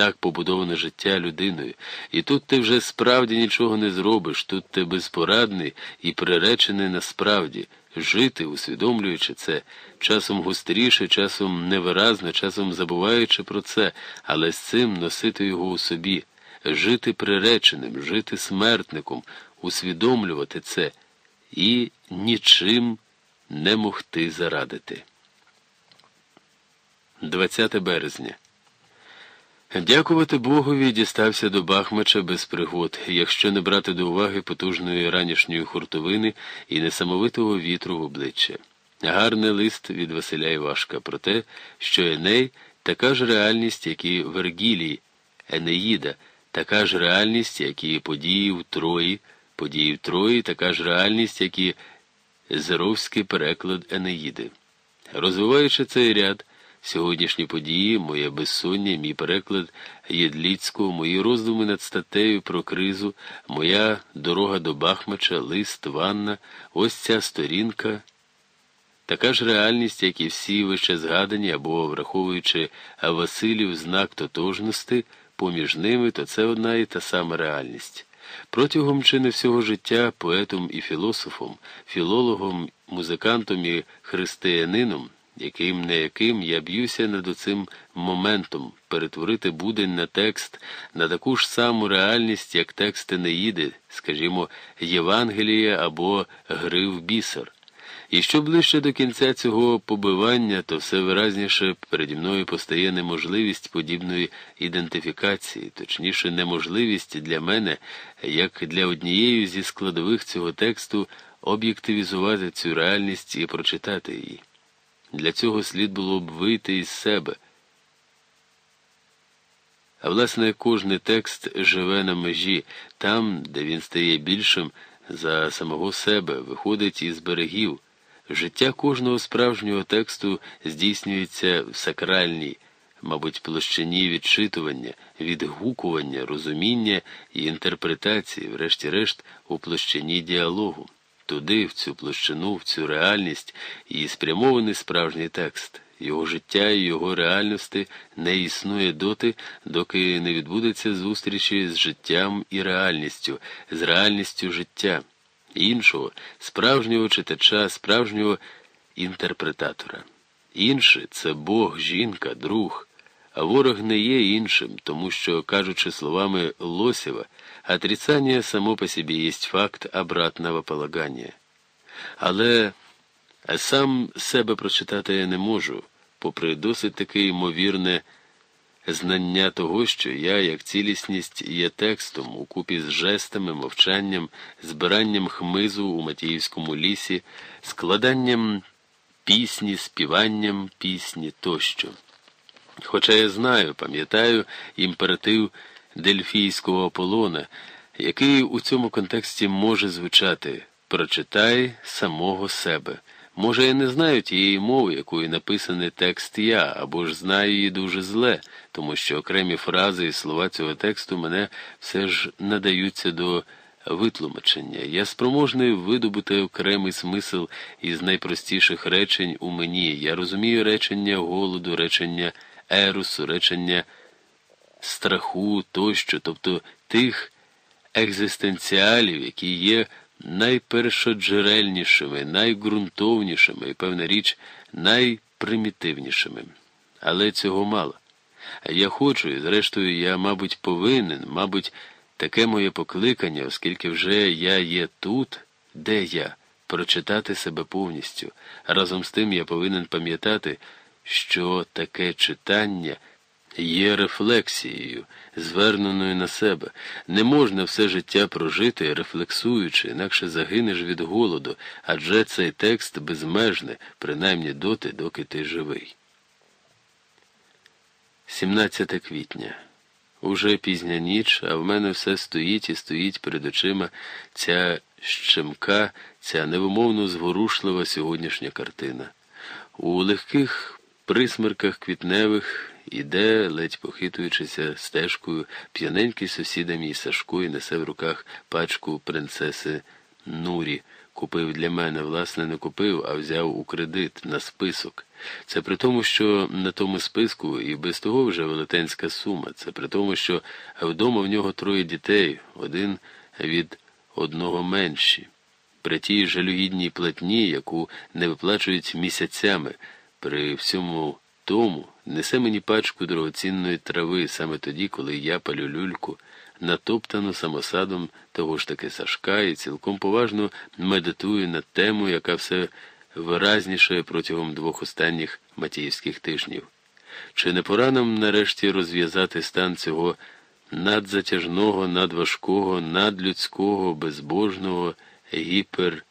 так побудоване життя людиною, і тут ти вже справді нічого не зробиш, тут ти безпорадний і приречений насправді жити, усвідомлюючи це, часом густріше, часом невиразно, часом забуваючи про це, але з цим носити його у собі, жити приреченим, жити смертником, усвідомлювати це і нічим не могти зарадити. 20 березня. Дякувати Богові, дістався до Бахмача без пригод, якщо не брати до уваги потужної ранішньої хуртовини і несамовитого вітру в обличчя. Гарний лист від Василя Івашка про те, що Еней така ж реальність, як і Вергілій, Енеїда, така ж реальність, як і події в Трої, події в Трої, така ж реальність, як і Зеровський переклад Енеїди. Розвиваючи цей ряд. Сьогоднішні події, моє безсоння, мій переклад Єдліцького, мої роздуми над статтею про кризу, моя дорога до Бахмача, лист, ванна, ось ця сторінка. Така ж реальність, як і всі вище згадані, або враховуючи Василів знак тотожності, поміж ними, то це одна і та сама реальність. Протягом чи не всього життя поетом і філософом, філологом, музикантом і християнином яким не яким я б'юся над оцим моментом перетворити будень на текст, на таку ж саму реальність, як тексти Неїди, скажімо, Євангелія або Гри в бісер. І що ближче до кінця цього побивання, то все виразніше переді мною постає неможливість подібної ідентифікації, точніше, неможливість для мене, як для однієї зі складових цього тексту, об'єктивізувати цю реальність і прочитати її. Для цього слід було б вийти із себе. А власне, кожний текст живе на межі, там, де він стає більшим за самого себе, виходить із берегів. Життя кожного справжнього тексту здійснюється в сакральній, мабуть, площині відчитування, відгукування, розуміння і інтерпретації, врешті-решт, у площині діалогу туди, в цю площину, в цю реальність і спрямований справжній текст. Його життя і його реальності не існує доти, доки не відбудеться зустрічі з життям і реальністю, з реальністю життя, іншого, справжнього читача, справжнього інтерпретатора. Інше це Бог, жінка, друг. А ворог не є іншим, тому що, кажучи словами Лосєва, отрицание само по себе есть факт обратного полагання. Але сам себе прочитати я не можу, попри досить таке ймовірне знання того, що я, як цілісність, є текстом укупі з жестами, мовчанням, збиранням хмизу у Матіївському лісі, складанням пісні, співанням пісні тощо. Хоча я знаю, пам'ятаю імператив дельфійського Аполлона, який у цьому контексті може звучати Прочитай самого себе. Може, я не знаю тієї мови, якою написаний текст я, або ж знаю її дуже зле, тому що окремі фрази і слова цього тексту мене все ж надаються до витлумачення. Я спроможний видобути окремий смисл із найпростіших речень у мені. Я розумію речення голоду, речення ерусу, речення страху тощо, тобто тих екзистенціалів, які є найпершоджерельнішими, найґрунтовнішими і, певна річ, найпримітивнішими. Але цього мало. Я хочу, і зрештою, я, мабуть, повинен, мабуть, таке моє покликання, оскільки вже я є тут, де я, прочитати себе повністю. Разом з тим я повинен пам'ятати, що таке читання є рефлексією, зверненою на себе. Не можна все життя прожити, рефлексуючи, інакше загинеш від голоду, адже цей текст безмежний, принаймні доти, доки ти живий. 17 квітня. Уже пізня ніч, а в мене все стоїть і стоїть перед очима ця щемка, ця невимовно зворушлива сьогоднішня картина. У легких присмерках квітневих іде, ледь похитуючися стежкою, п'яненький сусіда мій Сашко і несе в руках пачку принцеси Нурі. купив для мене, власне, не купив, а взяв у кредит на список. Це при тому, що на тому списку і без того вже велетенська сума. Це при тому, що вдома в нього троє дітей, один від одного менші. При тій жалюгідній платні, яку не виплачують місяцями, при всьому тому несе мені пачку дорогоцінної трави саме тоді, коли я палю люльку, натоптану самосадом того ж таки Сашка і цілком поважно медитую над темою, яка все виразніше протягом двох останніх матіївських тижнів. Чи не пора нам нарешті розв'язати стан цього надзатяжного, надважкого, надлюдського, безбожного, гіпер